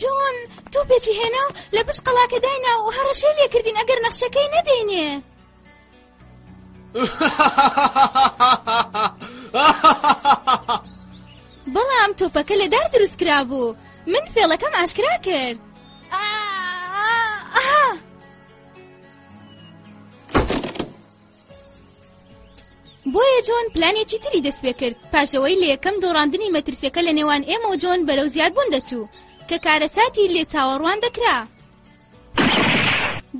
جۆن تۆ پێچی هێنا و لە پشت قەڵاکە داینا و هەڕەشەی لێ کردین ئەگەر نەخشەکەی نەدەینێ بەڵام تۆپەکە لە دار دروست کرا بوو من فێڵەکەم ئاشکرا کرد بۆیە جۆن پلانێکی تری دەست پێ کرد پاشەوەی لە یەکەم دۆڕاندنی مەترسیەکە لە نێوان ئێمە و جۆن بەرەو زیادبوون دەچوو کە کارەساتی لێ چاوەڕوان دەکرا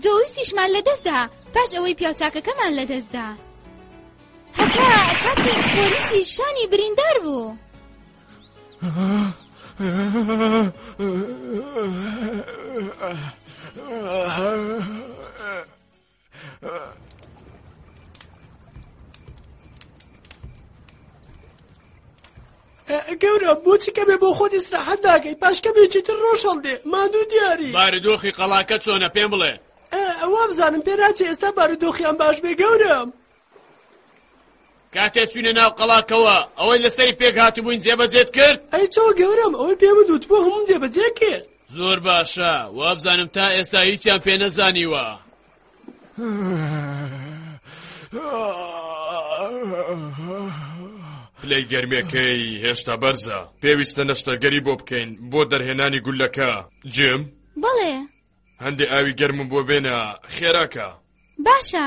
جۆویستیشمان لە دەستدا پاش ئەوەی پیاوچاکەکەمان لە دەستدا هەتا کاتی پۆلیسی شانی بریندار بوو گەورە بۆچی کەمێ بۆ خۆت ئیسراحەت ناکەی پاش کەمێکی تر ڕۆژەڵ دێ مادوو دیاری بارودۆخی قەڵاکە چۆنە پێم بڵێ ئەوە بزانم پێراچێ ئێستا بارودۆخیان باش بێ گەورم کاتێ چوینە ناو قەڵاکەوە ئەوەی لەسەری پێک هاتبووین جێبەجێت کرد ئەی چۆ گەورم ئەوەی پێ بدوت بۆ هەموم جێبەجێ کرد زۆر باشە وابزانم تا ئێستا هیچیان پێ نەزانیوە پلەی گەرمێکەی هێشتا بەرزە پێویستە نەشتەرگەری بۆ بکەین بۆ دەرهێنانی گولەکە جم بەڵێ هەندێ ئاوی گەرمم بۆ بێنە خێراکە باشە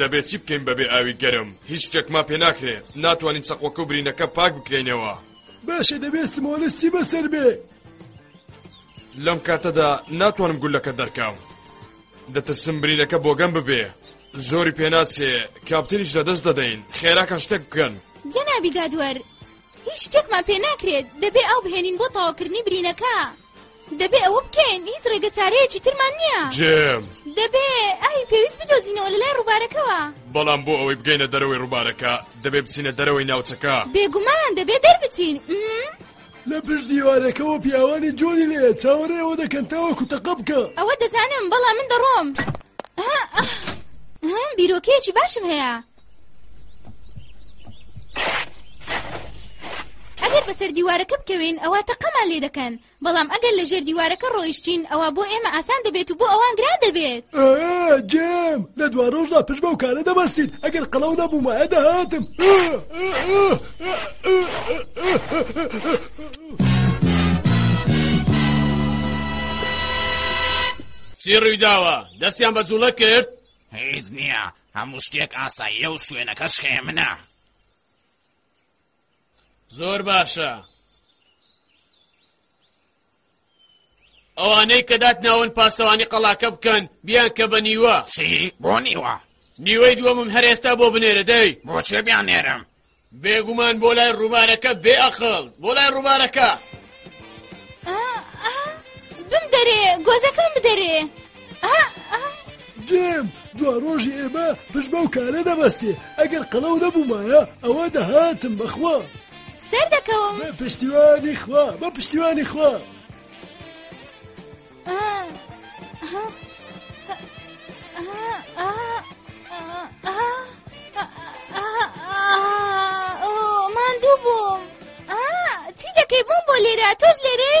دەبێ چی بکەین بەبێ ئاوی گەرم هیچ شتێکمان پێ ناکرێ ناتوانین سەقوەکە و برینەکە پاک بکەینەوە باشە دەبێ سمۆلستی بەسەر بێ لەم کاتەدا ناتوانم گولەکە دەرکەم دەترسم برینەکە بۆگەم ببێ زۆری پێناچێ کاپتنیش لەدەست دەدەین خێراکە شتێک بکەن جەنابی دادوەر هیچ شتێکمان پێ ناکرێت دەبێ ئەو بهێنین بۆ تەواوکردنی برینەکە دەبێ ئەوە بکەین هیچ ڕێگە چارەیەکی ترمان نییە جێم دەبێ ئەوی پێویست بدۆزینەوە لە لای ڕووبارەکەوە بەڵام بۆ ئەوەی بگەینە دەرەوەی ڕووبارەکە دەبێ بچینە دەرەوەی ناوچەکە بێگومان دەبێ دەربچین لە پشت دیوارەکەەوە پیاوانی جۆری لێ چاوەڕێ ئەوە دەکەن تاوە کوتەقە بکە ئەوە دەزانم بەڵام من دەڕۆم بیرۆکەیەکی باشم هەیە ئەگەر بەسەر دیوارەکە بکەوین ئەوە تەقەمان لێ دەکەن بەڵام ئەگەر لە ژێر دیوارەکە ڕۆیشتین ئەوە بۆ ئێمە ئاسان دەبێت و بۆ ئەوان گران دەبێت جێم لە دوا ڕۆژدا پش بەو کارە دەبەستیت ئەگەر قەڵەو نەبوومایە دەهاتم چی ڕوویداوە دەستیان بە جوڵە کرد هیچ نییە، هەموو شتێک ئاساییە و شوێنەکەش هی منە. زۆر باشە. ئەوانەی کە داتناون پاسەوانی قەڵاکە بکەن بیان کە بە نیوە چی بۆ نیوە نیوەی دووەمم هەر ئێستا بۆ بنێرە دەی بۆ چێ بیان نێرم بێگومان بۆ لای ڕووبارەکە بێ ئەقڵ بۆ لای ڕووبارەکە بم دەرێ گۆزەکەم بدەرێ دێم دوا ڕۆژی ئێمە پشت بەو کارە دەبەستێ ئەگەر قەڵەو نەبوومایە ئەوە دەهاتم بەخوا سەر دەکەوم پشتیوانی خوا بە پشتیوانی خوا ماندوو بووم چی دەکەی بۆم بۆ لێرە تۆش لێرەی؟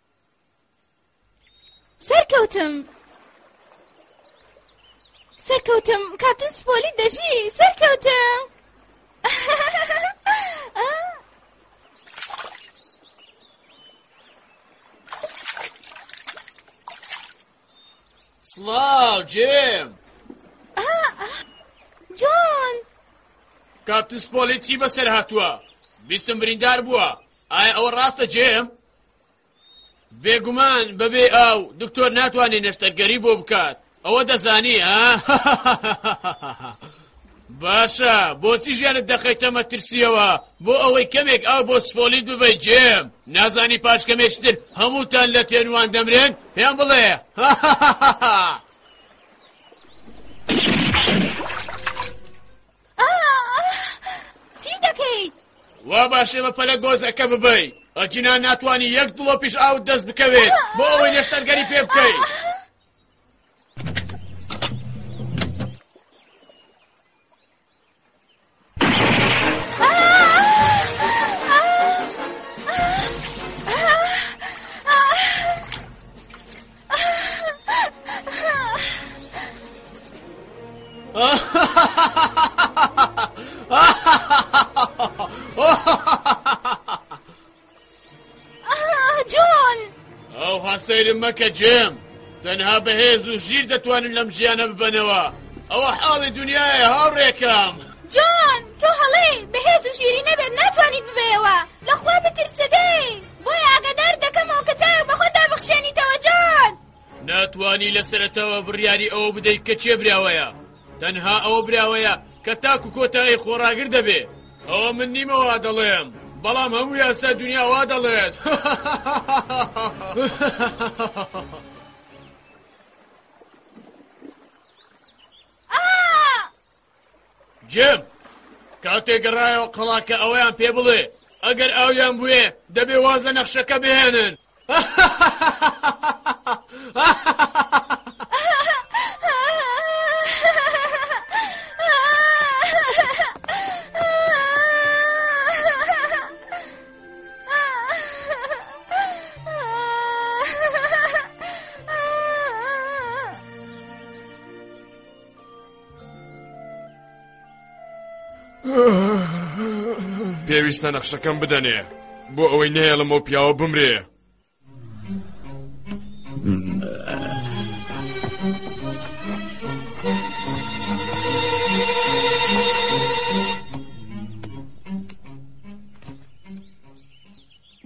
سەرکەوتم سەرکەوتم کاپتن سپۆلی دەژی سەرکەوتم سڵاو جێم جۆن کاپتن سپۆلی چی بەسەر هاتووە بیستم بریندار بووە ئایا ئەوە ڕاستە جێم بێگومان بەبێ ئاو دکتۆر ناتوانێت نەشتەرگەری بۆ بکات ئەوە دەزانی باشە بۆچی ژیانت دەخەیتە مەترسیەوە بۆ ئەوەی کەمێک ئاو بۆ سپۆلیت ببیت جێم نازانی پاش کەمێشتر هەمووتان لە تێنوان دەمرێن پێم بڵێ چی دەکەیت؟ وا باشێ بە پەلە گۆزەکە ببەی ئەجینا ناتوانانی یەک دڵۆ پیش ئاوت دەست بکەوێت بۆ ئەوەی لەشتەرگەری پێ بکەیت. جۆن ئەو هەسەیرم مەکە جێم تەنها بەهێز و ژیر دەتوانن لەم ژیانە ببەنەوە ئەوە حاڵی دنیاە هاوڕێکم جۆن تۆ هەڵێ بەهێز و ژیری نەبێت ناتوانیت ببەوە لەخوا بترسەدەی بۆیە ئاگادارت دەکەمەوە کە چاوێک بە خۆتدا بخشێنیتەوە، جۆن! ناتوانی لە سەرەتاوە بڕیاری ئەوە بدەیت کە کێ براوەیە. تەنها ئەوە براوەیە کە تاکو کۆتایی خۆڕاگر دەبێ. ئەوە من نیمە وا دەڵێم، بەڵام هەموو یاسای دونیا وا دەڵێت. جێم کاتێ گەڕایەوە قەڵاکە ئەویان پێ بڵێ ئەگەر ئاویان بوێ دەبێ واز لە نەخشەکە بهێنن پێویستە نەخشەکەم بدەنێ بۆ ئەوەی نێڵم و پیاوە بمرێ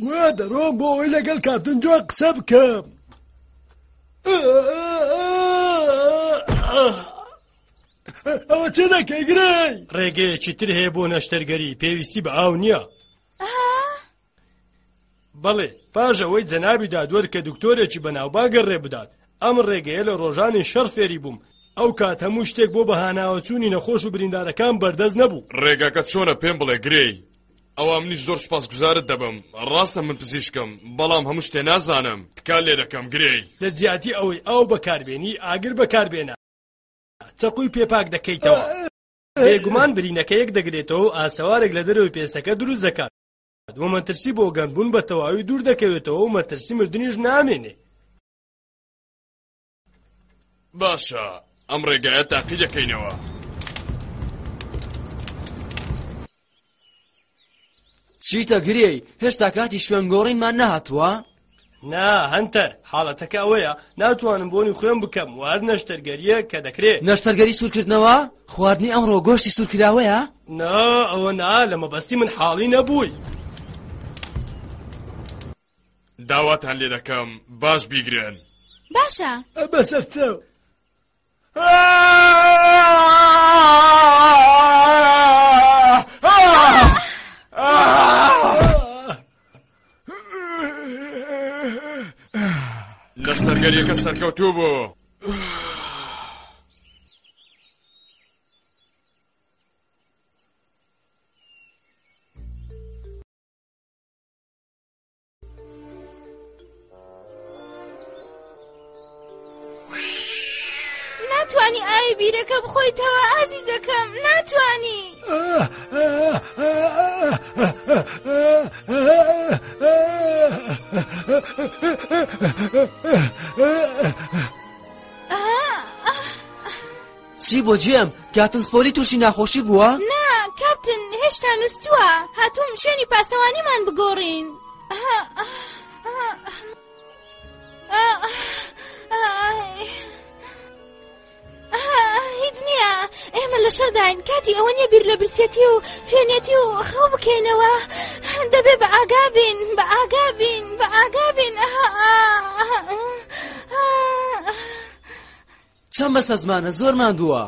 وا دەڕۆم بۆ ئەوەی لەگەڵ کاتنجۆ قسە بکەم ئەوە چێ دەکەی گرەی ڕێگەیەکی تر هەیە بۆ نەشتەرگەری پێویستی بە ئاو نییە بەڵێ پاش ئەوەی جەنابی دادوەر کە دکتۆرێکی بەناوباگە ڕێ بدات ئەم ڕێگەیە لە ڕۆژانی شەڕ فێری بووم ئەو کات هەموو شتێک بۆ بەهاناوەچوونی نەخۆش و بریندارەکان بەردەست نەبوو ڕێگەکە چۆنە پێم بڵێ گرێی ئەوا منیش زۆر سپاسگوزارت دەبم ڕاستە من پزیشکم بەڵام هەموو شتێ نازانم تکا لێ دەکەم گرێی لە جیاتی ئەوەی ئاو بەکاربێنی ئاگر بەکاربێنە چەقوی پێ پاک دەکەیتەوە بێگومان برینەکە یەک دەگرێتەوە و ئاسەوارێک لە دەرەوەی پێستەکە دروست دەکات و مەترسی بۆ گەنبوون بە تەواوی دوور دەکەوێتەوە و مەترسی مردنیش نامێنێ باشە ئەم ڕێگایە تاقی دەکەینەوە چیتە گرێی هێشتا کاتی شوێن گۆڕینمان نهاتووە؟ نا هەنتەر حاڵەتەکە ئەوەیە ناتوانم بۆنی خوێن بکەم وار نەشتەرگەریە کە دەکرێت نەشتەرگەری سوورکردنەوە خواردنی ئەمڕۆ گۆشتی سوورکراوەیە نا ئەوە نا لە مەبەستی من حاڵی نەبووی داواتان لێ دەکەم باش بیگرن باشە بەسەرچە لەشتەرگەریەکە سەرکەوتوو بوو ناتوانی ئاوی بیرەکە بخۆیتەوە ئازیزەکەم ناتوانی ئەه چی بۆ جێم کاتن سپۆلی تووشی ناخۆشی بووە؟ نا کاپتن هێشتا نووسوە هاتووم شوێنی پاسەوانیمان بگۆڕین هیچ نییە ئێمە لە شەرداین کاتی ئەوە نیە بیر لە برسێتی و توێنێتی و خەو بکەینەوە دەبێ بە ئاگابین بە ئاگابین بە ئاگابین ئەها چەند بەسە زمانە زۆر ماندووە.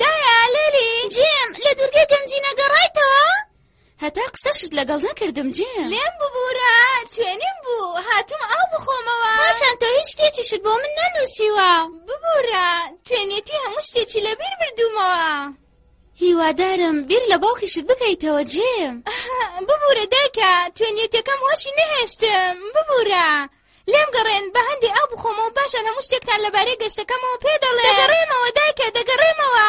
دایە لێلی جێم لە دوورگەی گەنجینە گەڕایتەوە هەتا قسەشت لەگەڵ نەکردم جێ لێم ببوورە توێنیم بوو هاتوم ئاو بخۆمەوە پاشان تۆ هیچ شتێکیشت بۆ من نەنووسیوە ببوورە توێنێتی هەموو شتێکی لەبیر بردوومەوە هیوادارم بیر لە باوکیشت بکەیتەوە جێم ببوورە دایکە توێنێتەکەم وەشی نەهێشتم ببوورە لێم گەڕێن با هەندێ ئاو بخۆمەوە پاشان هەموو شتێکتان لەبارەی گەشتەکەمەوە پێ دەڵێ دەگەڕێمەوە دایکە دەگەڕێمەوە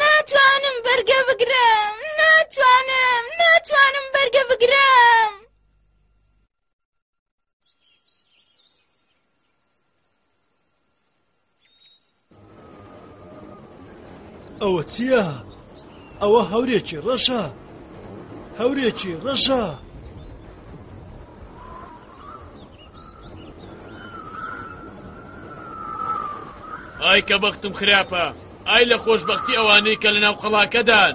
ناتوانم بەرگە بگرم ناتوانم ناتوانم بەرگە بگرم ئەوە چییە؟ ئەوە هەورێکی ڕەشە هەورێکی ڕەشە ئای کە بەختم خراپە ئای لە خۆشببختی ئەوانەی کە لە ناو قەڵاکەدان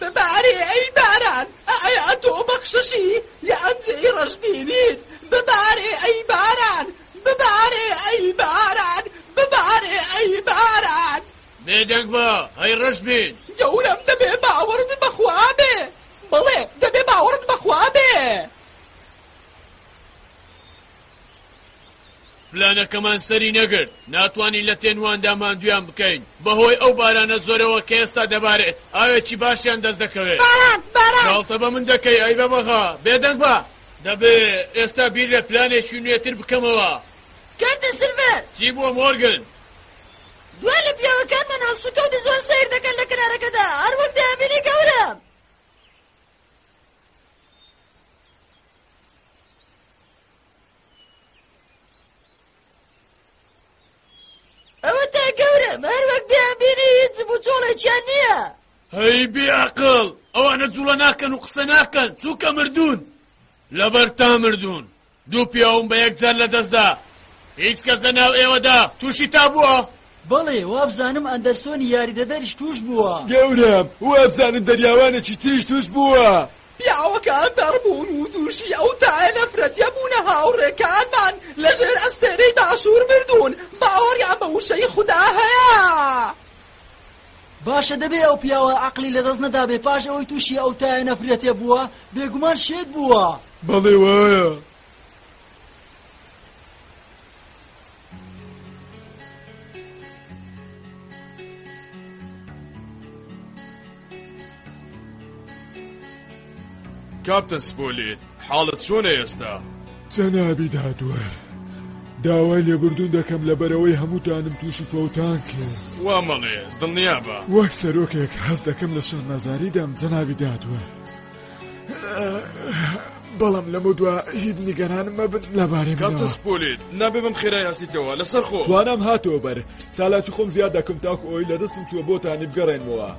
ببارێ ئەی باران ئایا تۆ بەخششی یا ئەنجەی ڕەشبینیت ببارێ ئەی باران ببارێ ئەی باران ببارێ ئەی باران بێدەنگ بە هەی ڕەش بین گەورەم دەبێ باوەڕت بەخوا بێ بڵێ دەبێ باوەڕت بەخوا بێ پلانەکەمان سەری نەگرت، ناتوانین لە تێنواندا ماندوویان بکەین، بەهۆی ئەو بارانە زۆرەوە کە ئێستا دەبارێت، ئاوێکی باشیان دەست دەکەوێت. باران! باران! گاڵتە بە من دەکەی ئەی بەبەغا، بێدەنگ بە! دەبێت ئێستا بیر لە پلانێکی نوێتر بکەمەوە. کاپتن سیلڤەر! چی بووە مۆرگن؟ دوا لە پیاوەکانمان هەڵسوکەوتی زۆر سەیر دەکەن لە کەنارەکەدا، هەر وەک دەیانبینی گەورەم. ئەوە تا گەورم هەر وەک دەیان بینی هیچ بوو چۆڵێکیان نییە هەی بێعقل ئەوانە جوڵە ناکەن و قسە ناکەن چووکە مردوون لەبەر تا مردوون دوو پیاوم بە یەکجار لە دەستدا هیچ کەس لە ناو ئێوەدا تووشی تا بووە بەڵێ، وابزانم ئەندەرسۆنی یاریدەدەریش تووشبووە. گەورەم، وابزانم دەریاوانێکی تریش تووشبووە. پیاوەکان تەڕبوون و تووشی ئەو تایە نەفرەتیە بوونە هاوڕێکانمان لە ژێر ئەستێرەی باشوور مردوون، باوەڕیان بە وشەی خودا هەیە. باشە دەبێ ئەو پیاوە عەقڵی لەدەست نەدابێ پاش ئەوەی تووشی ئەو تایە نەفرەتیە بووە، بێگومان شێت بووە. بەڵێ وایە. کاپتن سپۆلی حاڵت چۆنە ئێستا؟ جەنابی دادوەر داوای لێبوردون دەکەم لە بەرەوەی هەمووتانم تووشی فەوتان کرد وا مەڵێ دڵنیا بە وەک سەرۆکێک هەز دەکەم لە شەرمەزاریدام جەنابی دادوەر بەڵام لەمە دوا هیچ نیگەران مەبن لەبارەی کاتس پۆلیت نابێ بم خێرا یاسیتەوە لەسەر خۆ توانام هاتەوە بەر چالاکی خۆم زیاد دەکەم تاکو ئەوی لە دەستم چوە بۆتانی بگەڕێنمەوە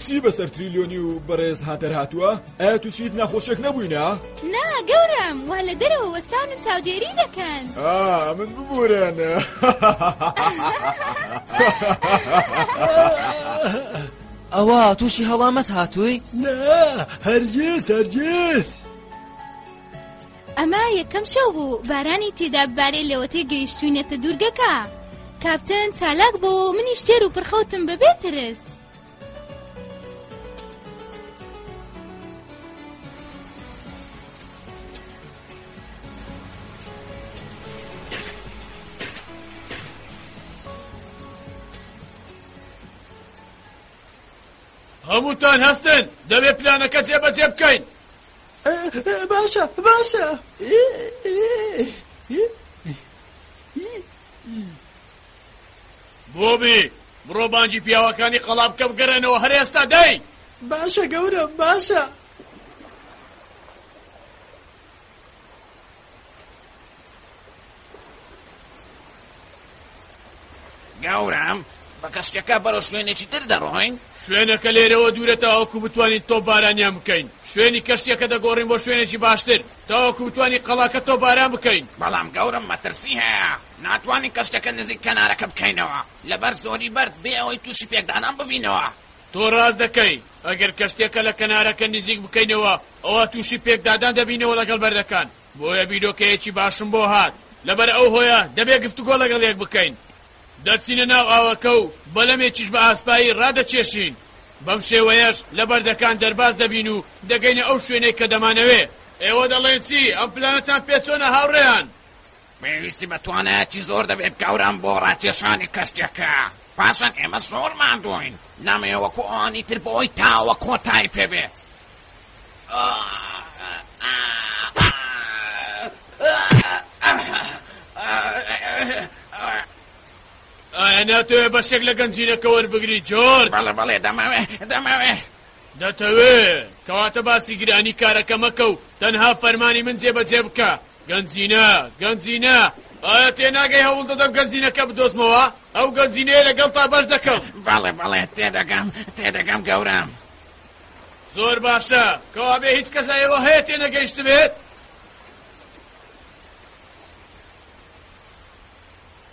چی بەسەر تریلیۆنی و بەڕێز هاتەر هاتووە ئایا تو چیت ناخۆشێک نەبووینە نا گەورم وا لە دەرەوە وەستان و چاودێری دەکەن من ببورێنە ئەوە تووشی هەڵامەت هاتووی؟ نا هەرگیز هەرگیز. ئەمە یەکەم شەو بوو بارانی تێدا بارێ لەوەتێ گەیشتوینەتە دوورگەکە کاپتن چالاک بۆ منیش تێر و پرخەوتم بەبێ ترس هەمووتان هەستن دەبێ پلانەکە جێبەجێ بکەین باشە باشە بۆبی بڕۆ بانجی پیاوەکانی قەڵابکە بگەرێنەوە هەر ئێستا دەی باشە گەورە باشە گەورەم بە کەشتەکە بەرە شوێنێکی تر دەڕۆین شوێنەکە لێرەوە دوورە تاوەکو بتوانین تۆ بارانیان بکەین شوێنی کەشتەکە دەگۆڕین بۆ شوێنێکی باشتر تاوەکو بتوانین قەڵاکە تۆ باران بکەین بەڵام گەورم مەترسی هەیە ناتوانین کەشتەکە نزیک کەنارەکە بکەینەوە لەبەر زۆری بەرد بێ ئەوەی تووشی پێکدانان ببینەوە تۆ ڕاست دەکەی، ئەگەر کەشتیەکە لە کەنارەکە نزیک بکەینەوە ئەوا تووشی پێکدادان دەبینەوە لەگەڵ بەردەکان، بۆیە بیرۆکەیەکی باشم بۆ هات، لەبەر ئەو هۆیە دەبێت گفتوگۆ لەگەڵ یەک بکەین. دەچینە ناو ئاوەکە و بەلەمێکیش بە ئاسپایی ڕادەکێشین، بەم شێوەیەش لە بەردەکان دەرباز دەبین و دەگەینە ئەو شوێنەی کە دەمانەوێت. ئێوە دەڵێن چی؟ ئەم پلانەتان پێ چۆنە هاوڕێیان؟ پێویستی بە توانایەکی زۆر دەبێت گەورەم بۆ ڕاکێشانی کەشتیەکە، پاشان ئێمە زۆر ماندووین، نامەوێ وەکو ئەوانی تر بەوەی تاوە کۆتایی پێبێت. ئایا ناتەوێ بەشێک لە گەنجینەکە وەربگری جۆر بەڵێ بەڵێ دەماوێ دەماوێ دەتەوێ کەواتە باسی گرانی کارەکە مەکە و تەنها فەرمانی من جێبەجێ بکە گەنجینە، گەنجینە، ئایا تێناگەی هەوڵ دەدەم گەنجینەکە بدۆزمەوە؟ ئەو گەنجینەیە لەگەڵ تا بەش دەکەم. بەڵێ بەڵێ تێدەگەم تێدەگەم گەورەم. زۆر باشە کەوابێ هیچ کەس ئەوە هەیە تێ نەگەیشت بێت؟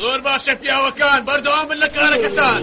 زۆر باشە پیاوەکان بەردەوام بن لە کارەکەتان.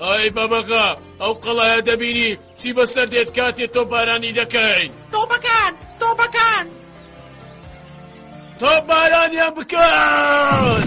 ئای بەبەغا ئەو قەڵایە دەبینی چی بەسەر دێت کاتێ تۆ بارانی دەکەین تۆپەکان تۆپەکان تۆپبارانیان بکەن!